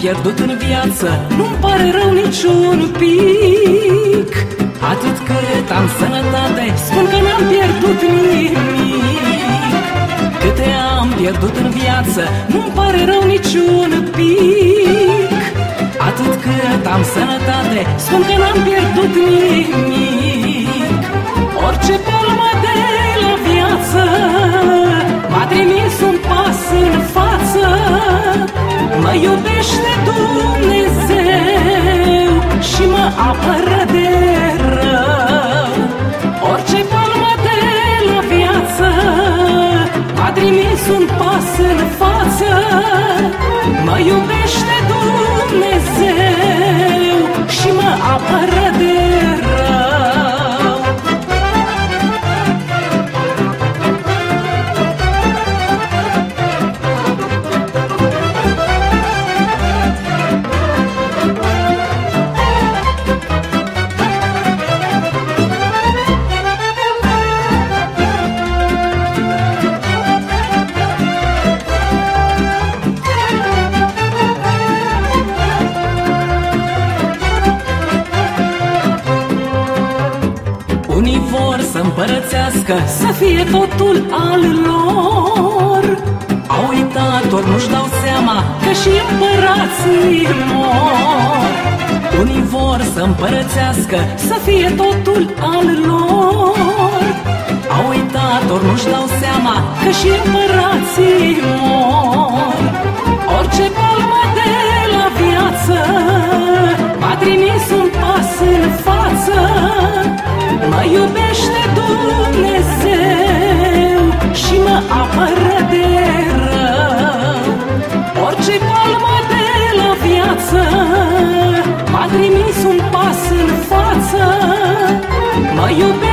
pierdut în viață Nu-mi pare rău niciun pic. Atât cât am sănătate Spun că n-am pierdut nimic. Câte am pierdut în viață Nu-mi pare rău niciun pic apără de rău. Orice palmă de la viață M-a trimis un pas în față. Mă iubește Unii vor să împărățească Să fie totul al lor. Au uitat, ori nu-și dau seama Că și împărații mor. Unii vor să împărățească Să fie totul al lor. Au uitat, ori nu-și dau seama Că și împărații mor Mă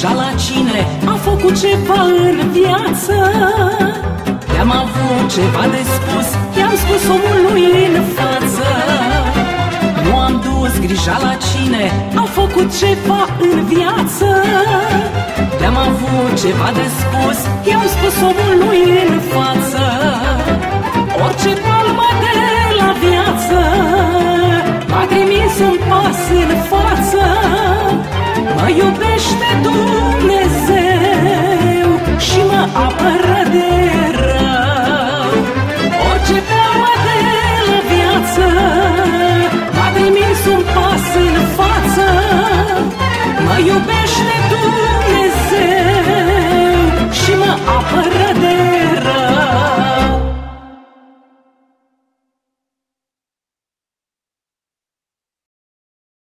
dus grija la cine a făcut ceva în viață. I-am avut ceva de spus, i-am spus omului în față. Nu am dus grija la cine a făcut ceva în viață. I-am avut ceva de spus, i-am spus omului în față iubește Dumnezeu Și mă apără de rău. Orice palmă de la viață M-a trimis un pas în față. Mă iubește